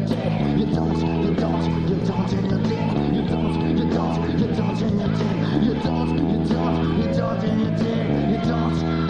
You don't, you. don't, you don't, and you're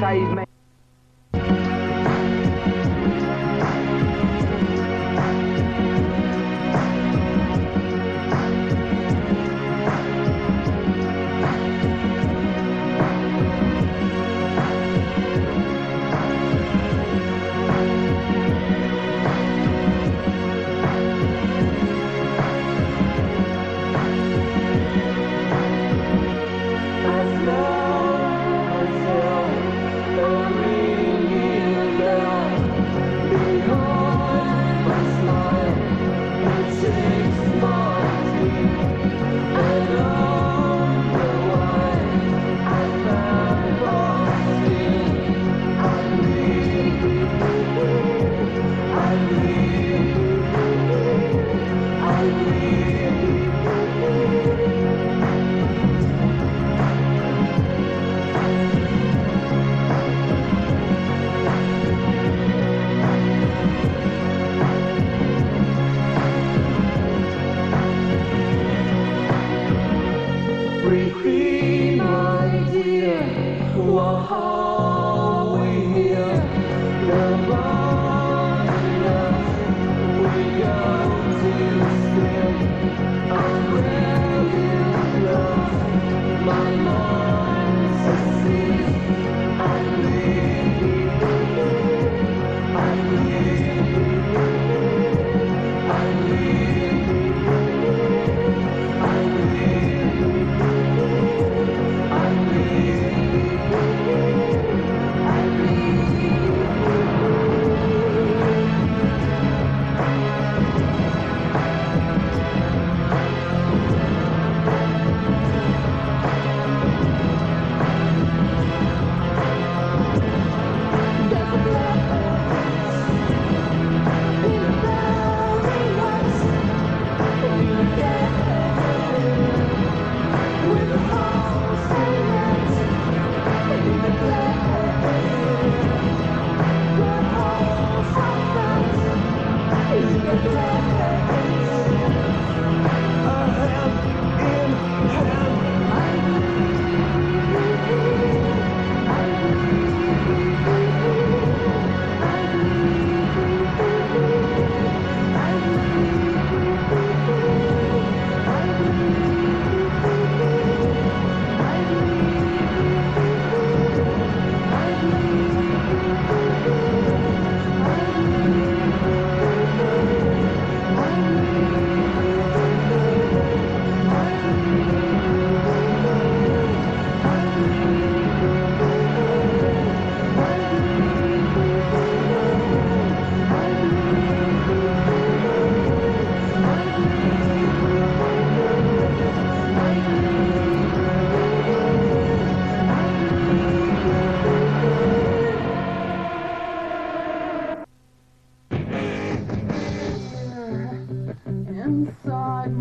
36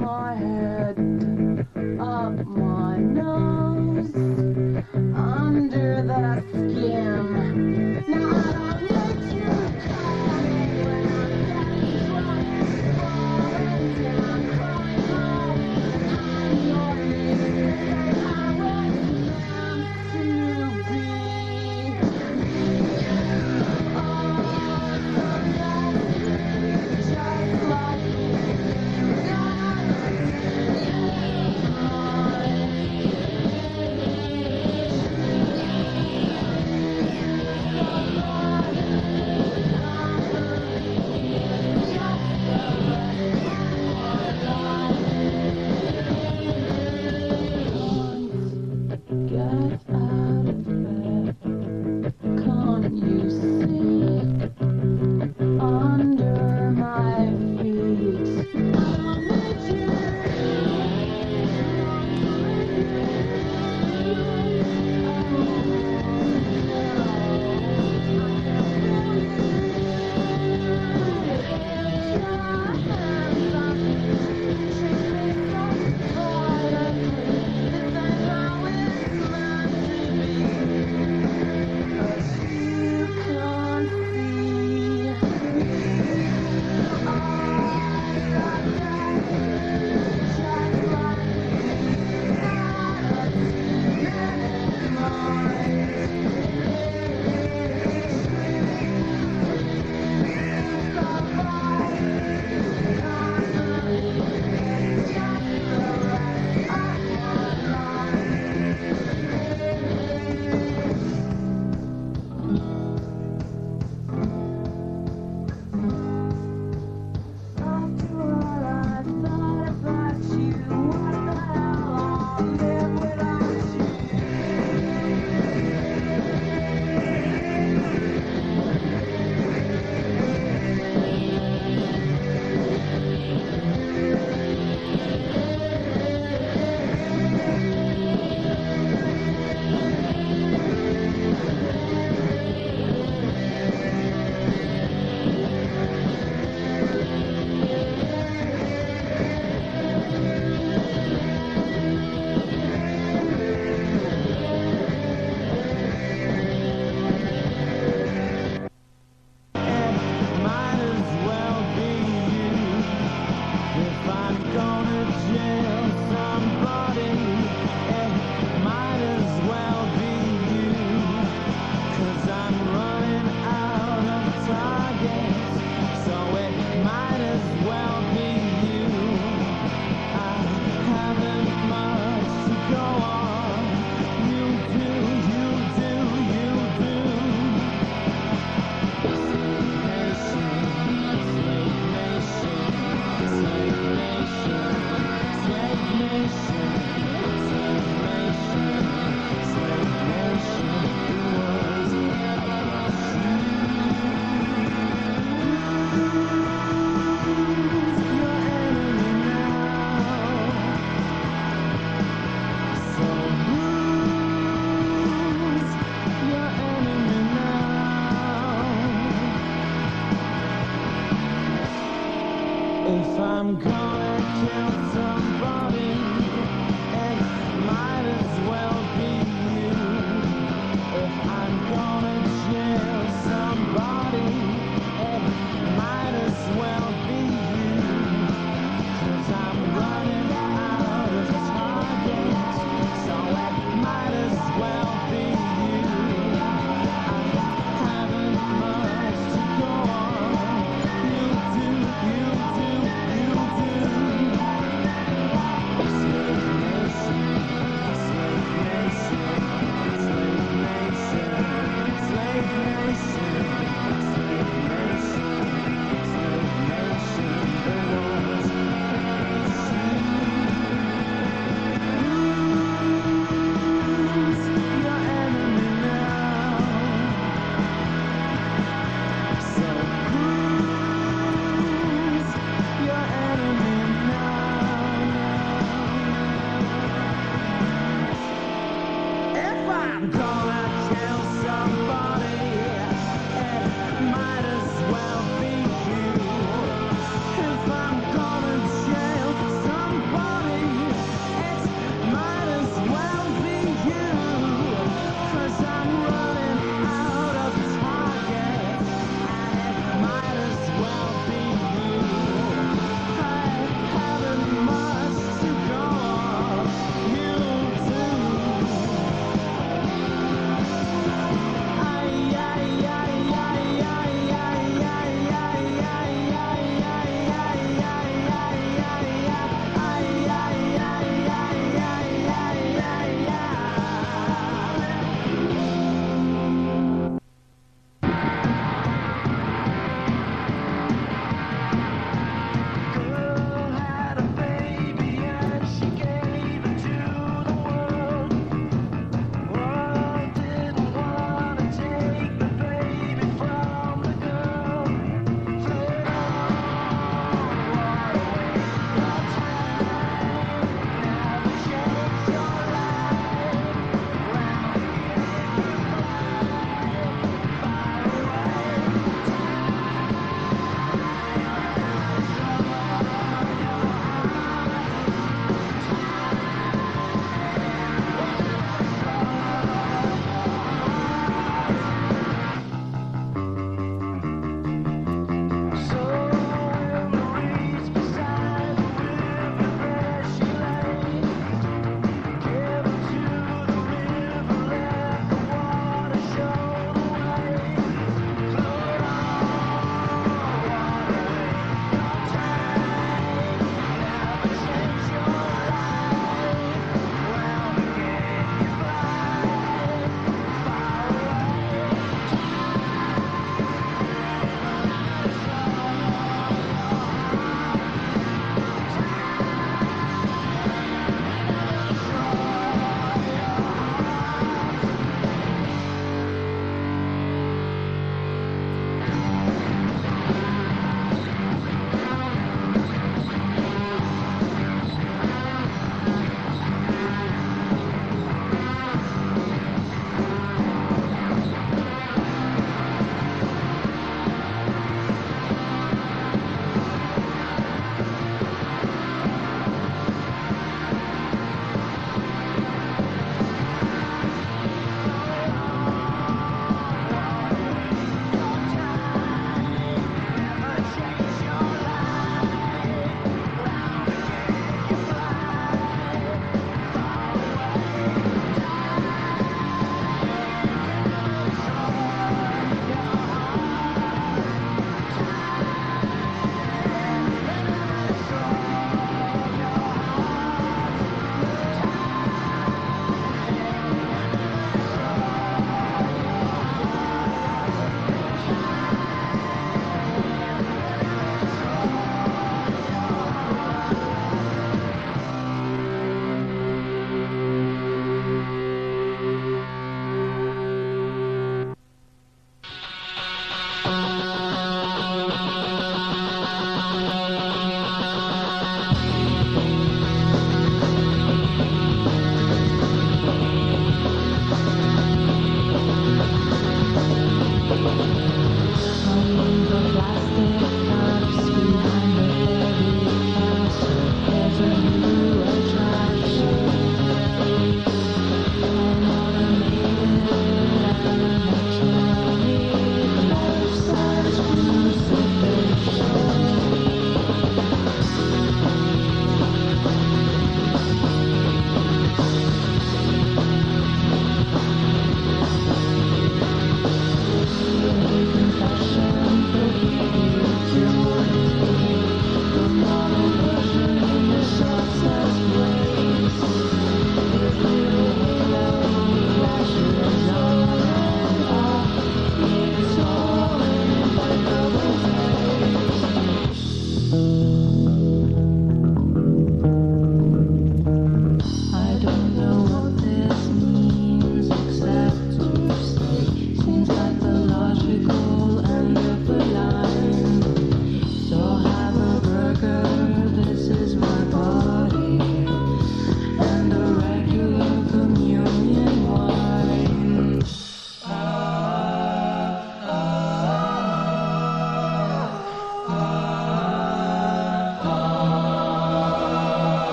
my head,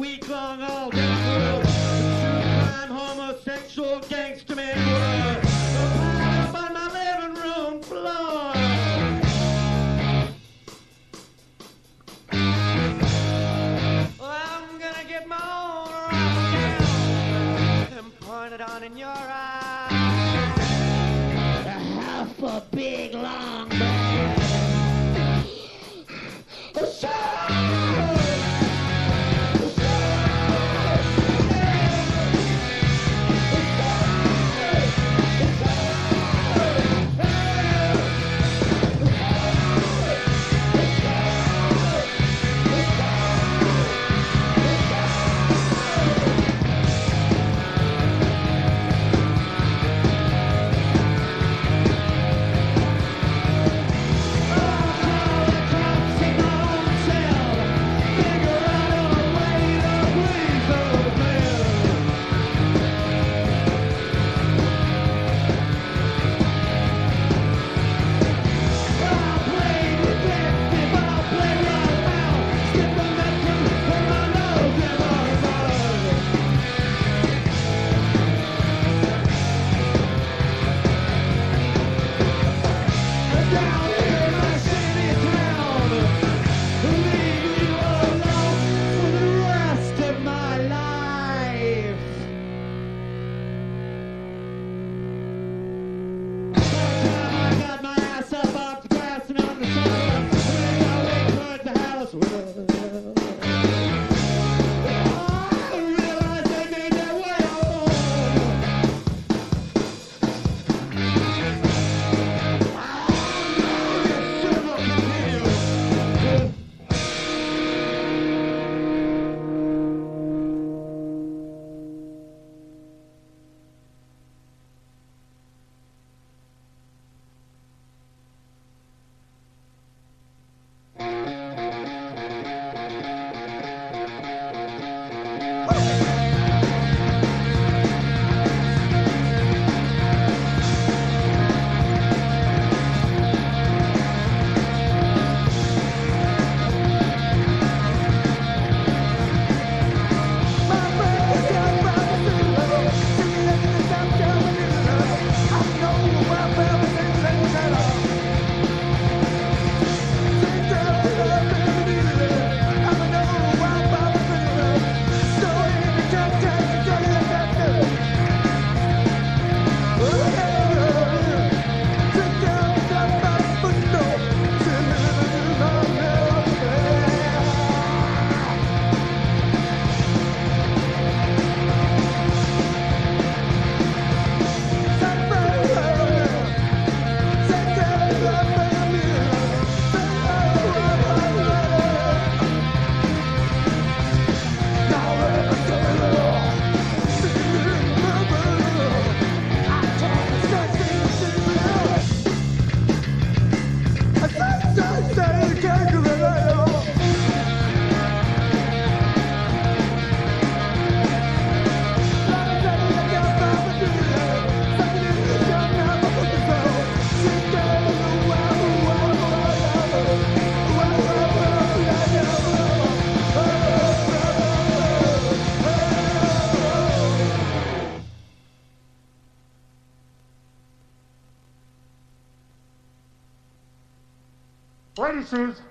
week long all day. True crime, homosexual, gangster man on my living room floor. Well, I'm gonna get my own rifle and point it on in your eye. Half a big long world. Lady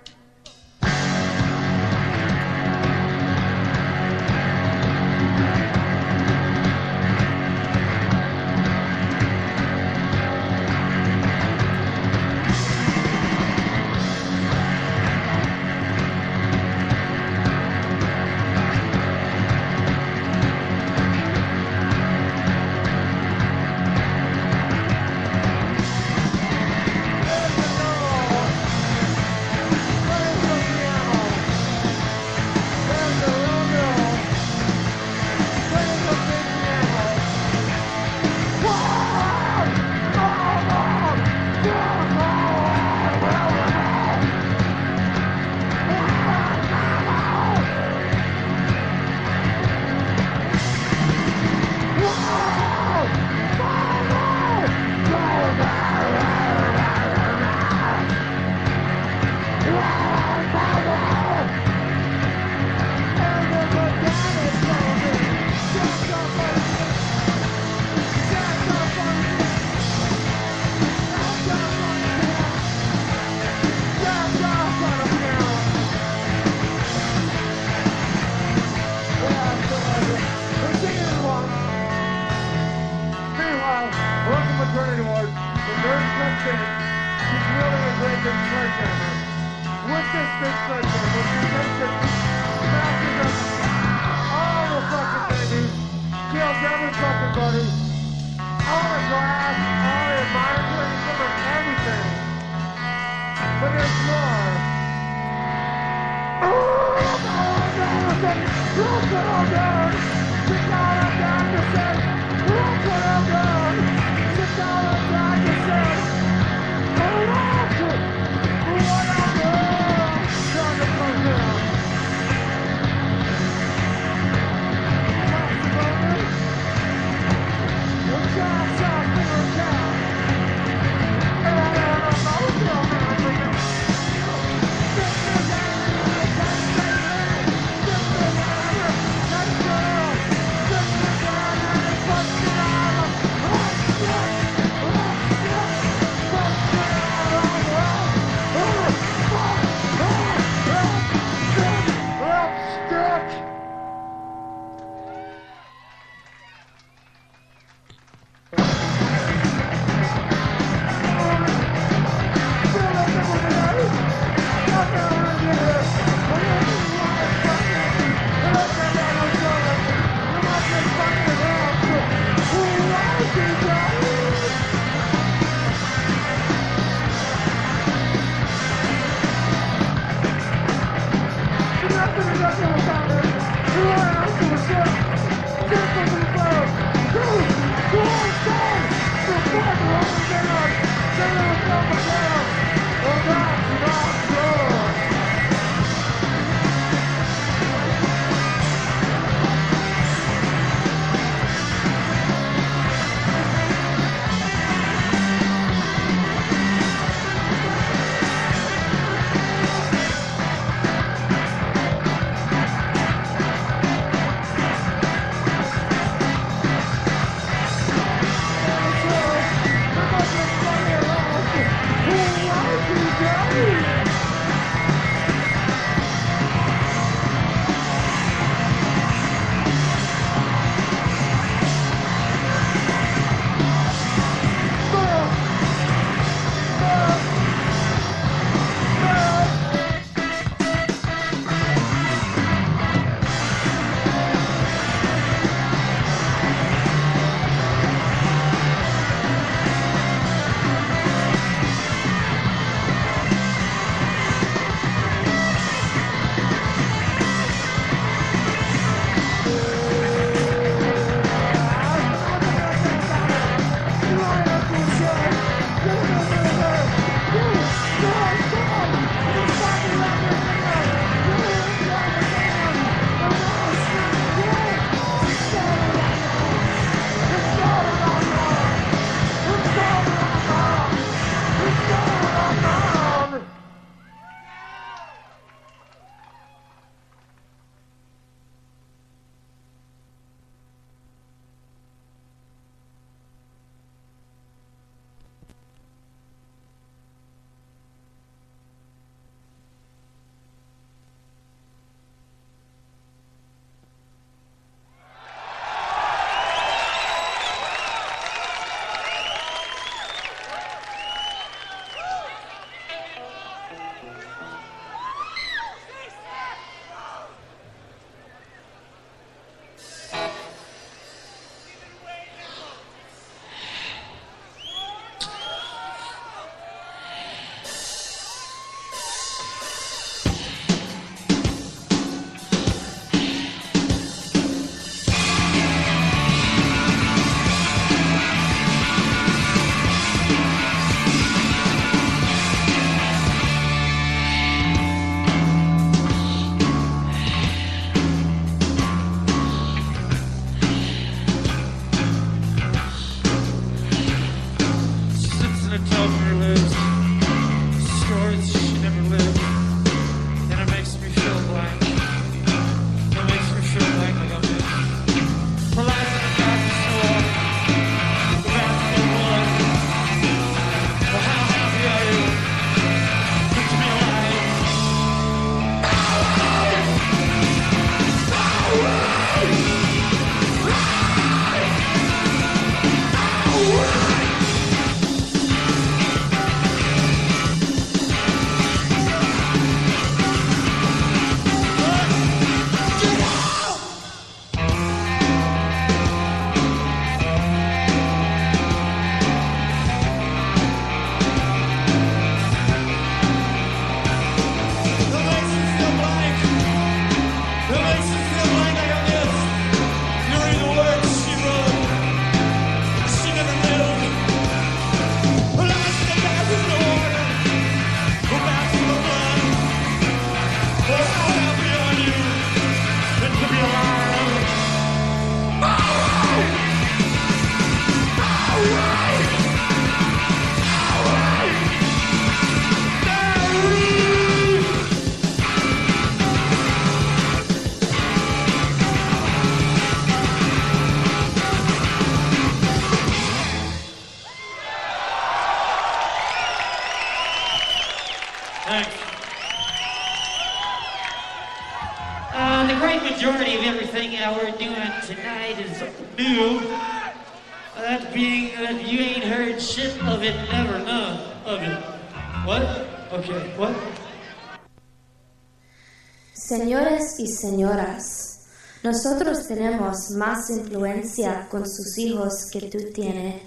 señoras, nosotros tenemos más influencia con sus hijos que tú tienes,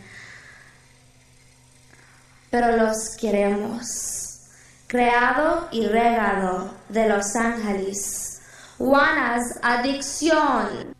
pero los queremos. Creado y regado de Los Ángeles. Juanas Adicción.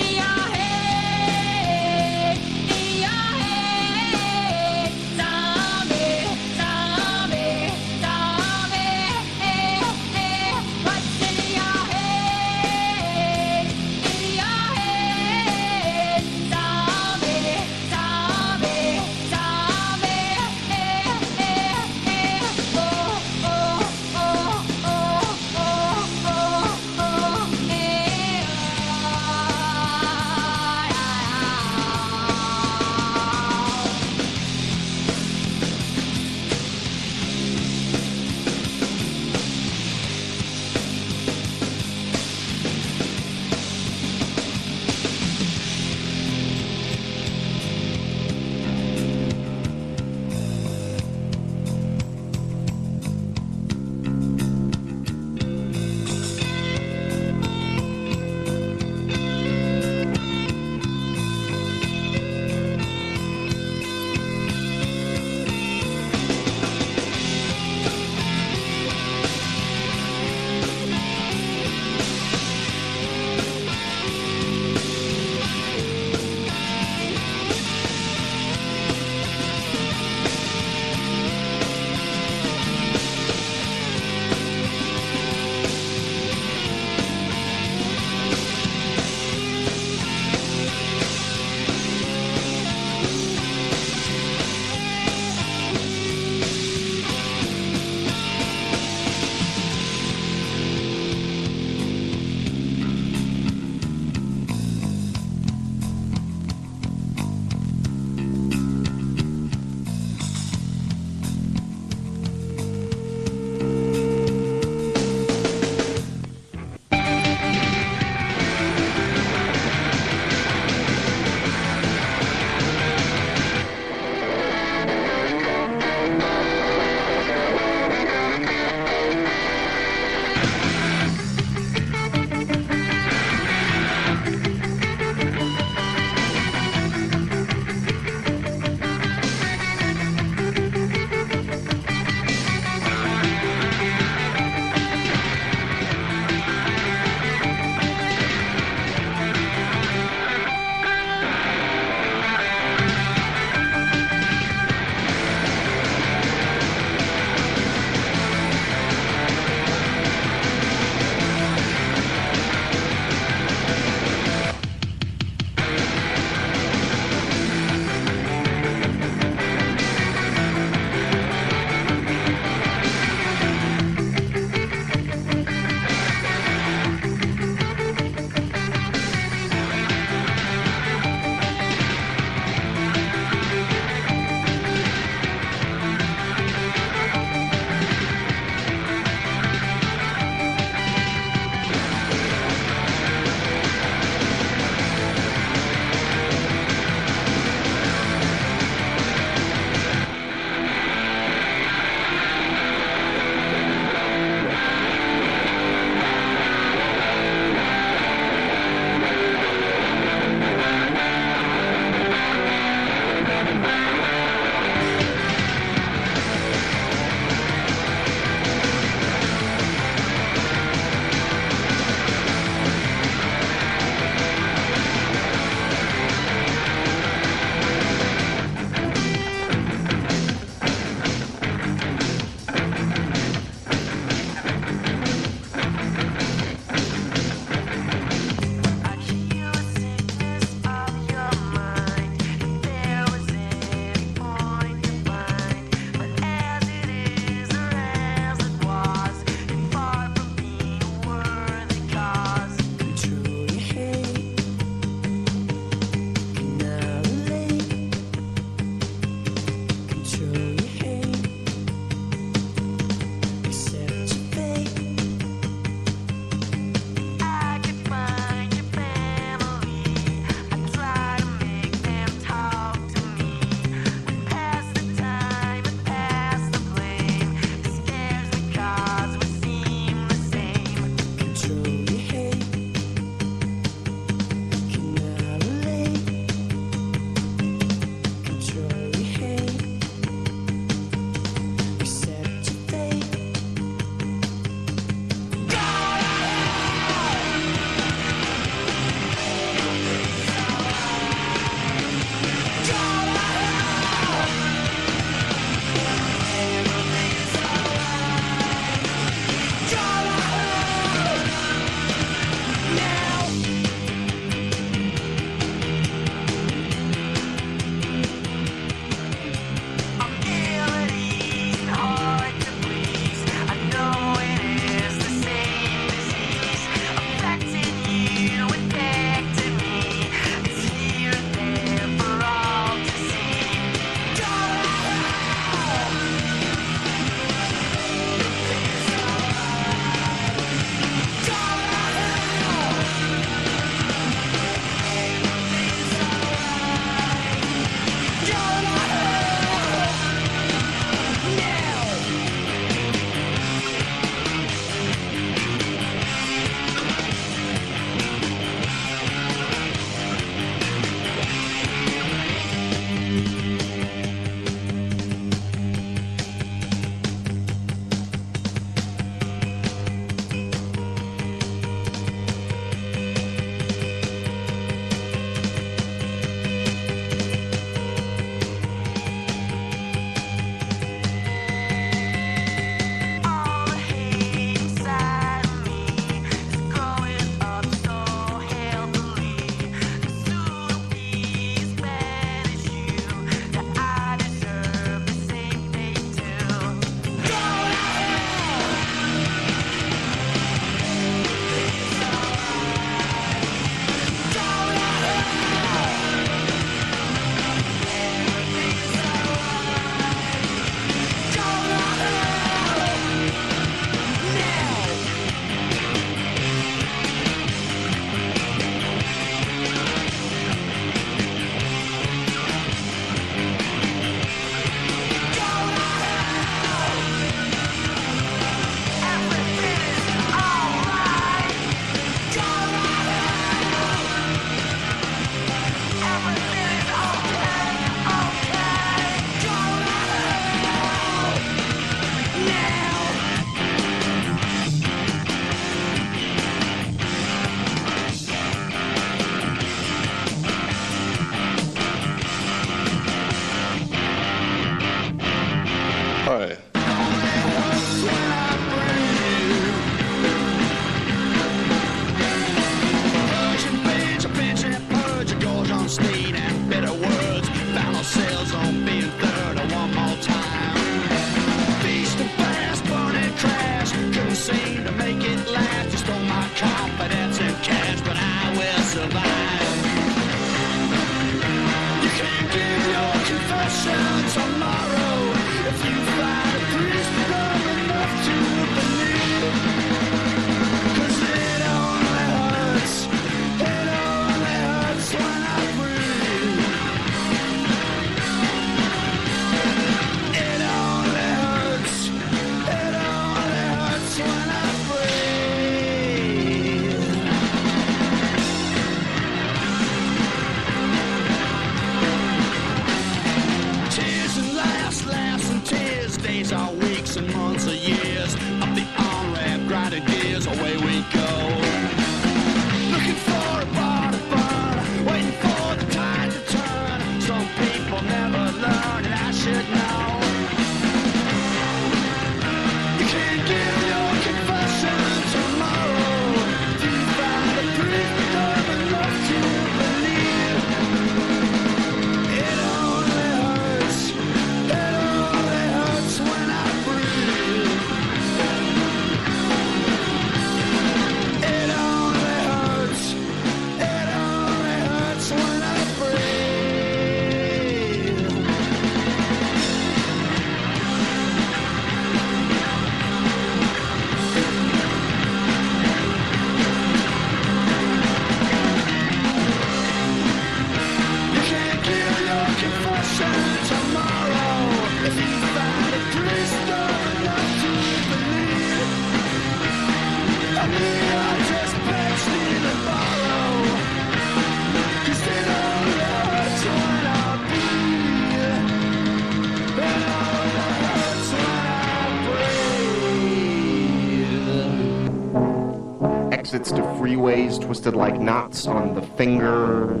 Like knots on the fingers.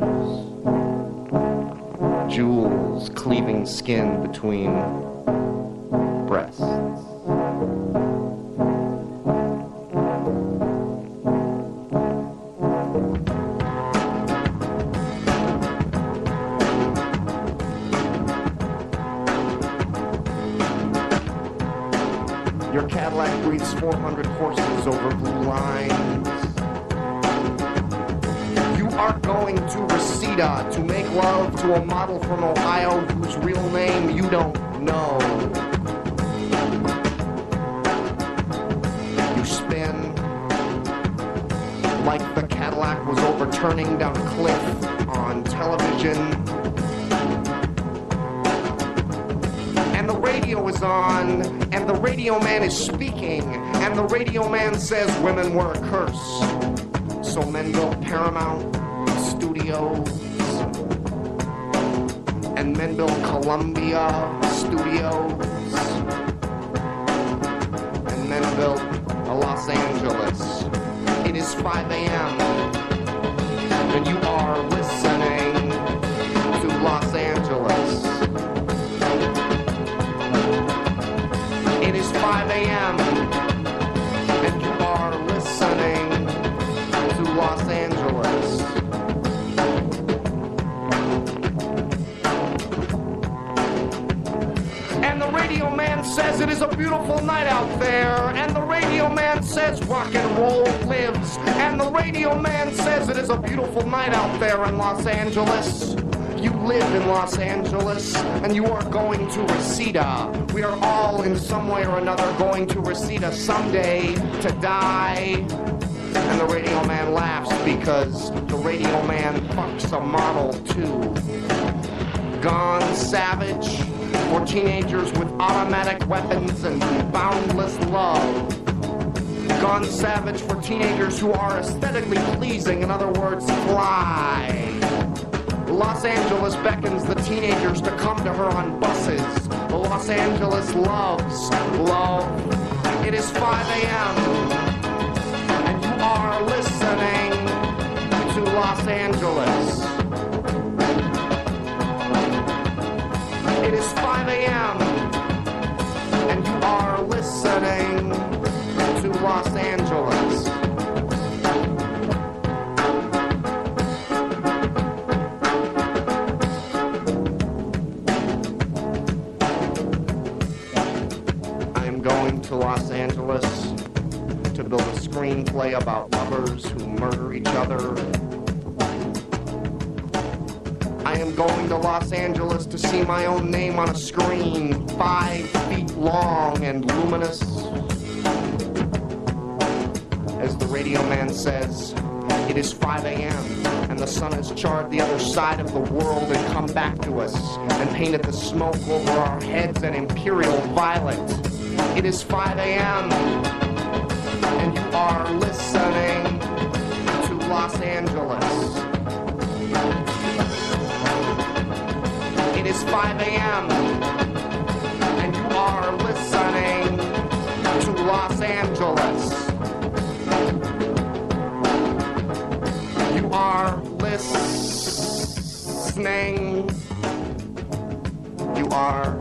Jewels cleaving skin between Reseda. We are all in some way or another going to Reseda someday to die. And the radio man laughs because the radio man fucks a model too. Gone Savage for teenagers with automatic weapons and boundless love. Gone Savage for teenagers who are aesthetically pleasing, in other words, fly. Los Angeles beckons the teenagers to come to her on buses. Los Angeles loves love. Screenplay about lovers who murder each other. I am going to Los Angeles to see my own name on a screen, five feet long and luminous. As the radio man says, it is 5 a.m. and the sun has charred the other side of the world and come back to us and painted the smoke over our heads an imperial violet. It is 5 a.m are listening to Los Angeles. It is 5 a.m. and you are listening to Los Angeles. You are listening. You are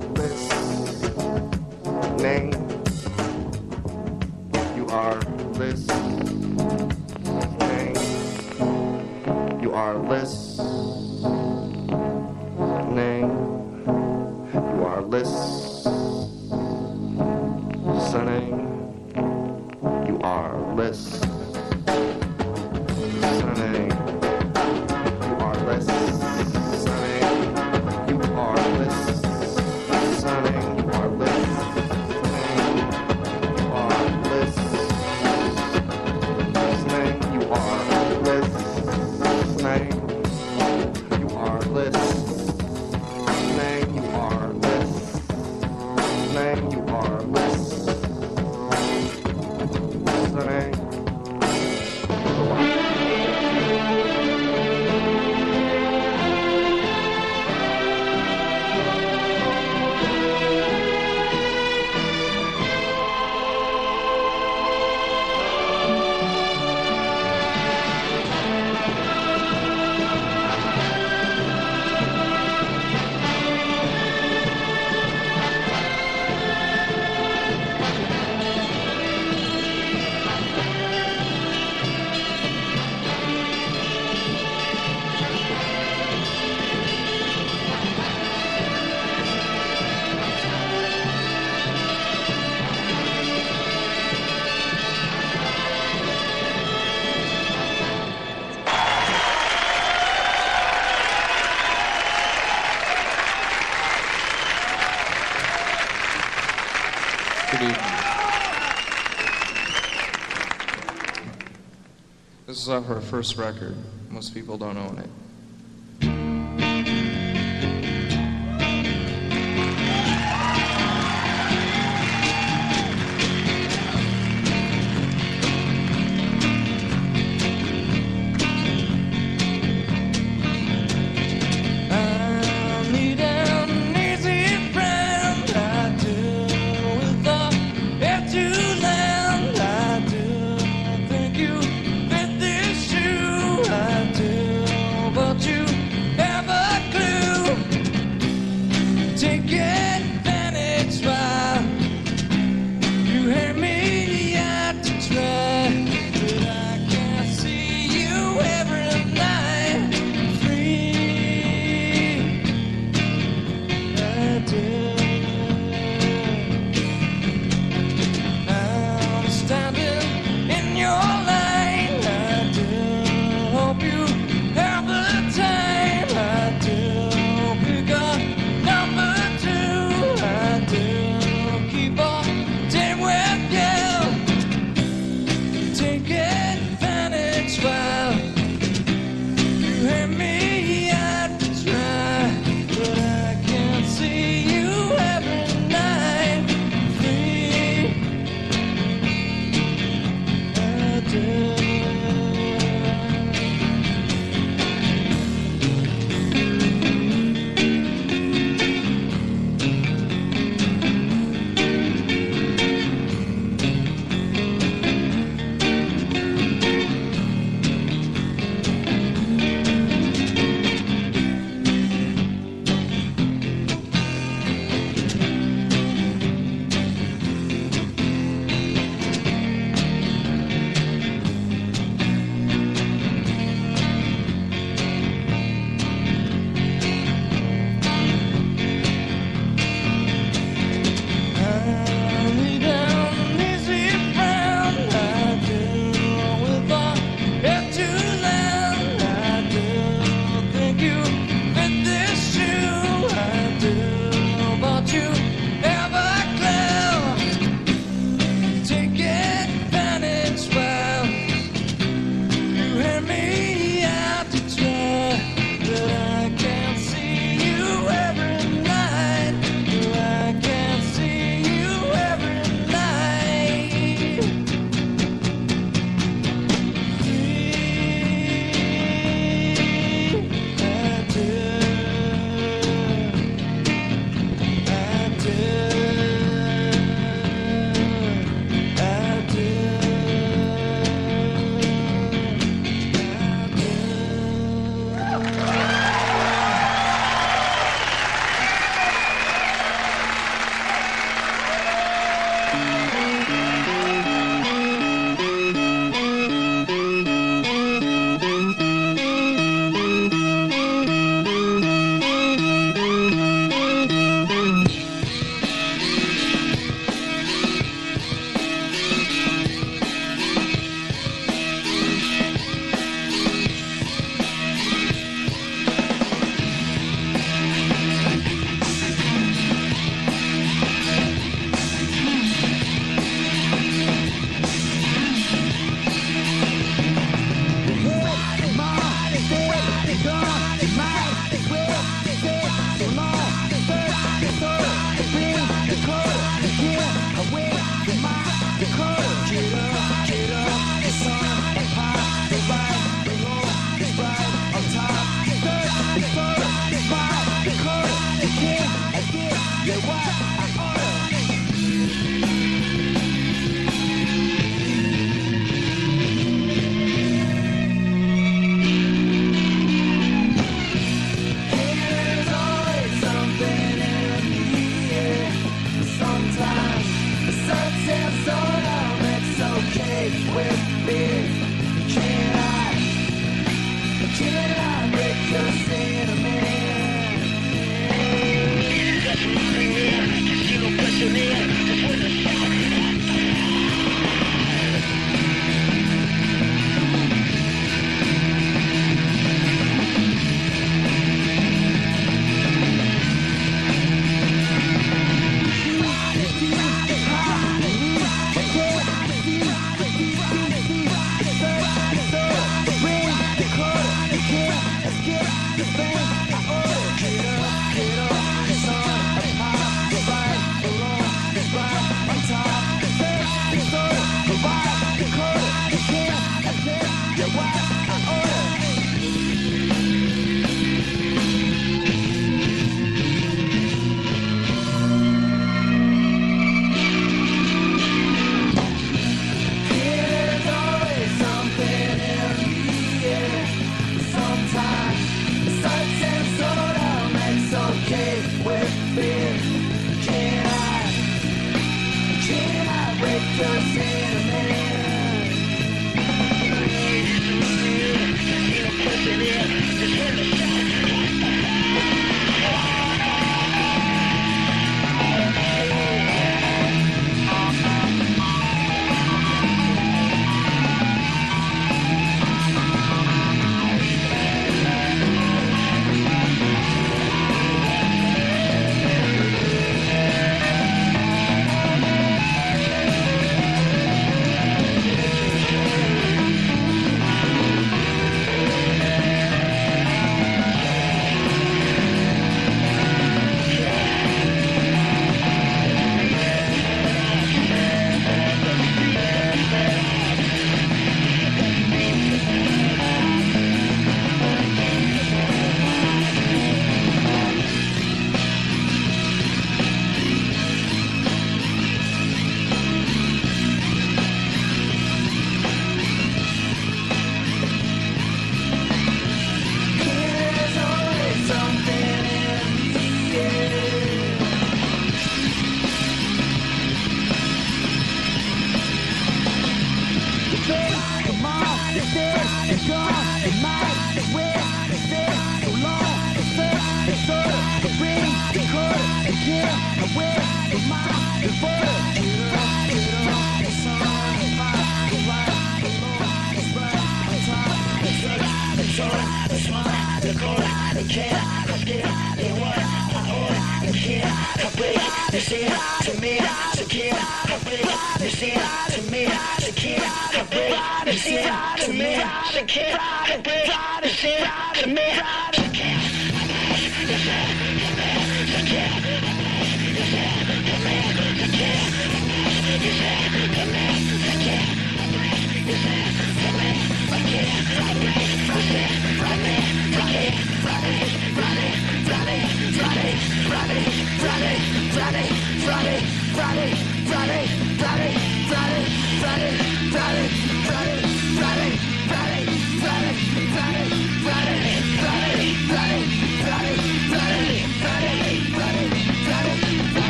Off our first record. Most people don't own it. cake with beer.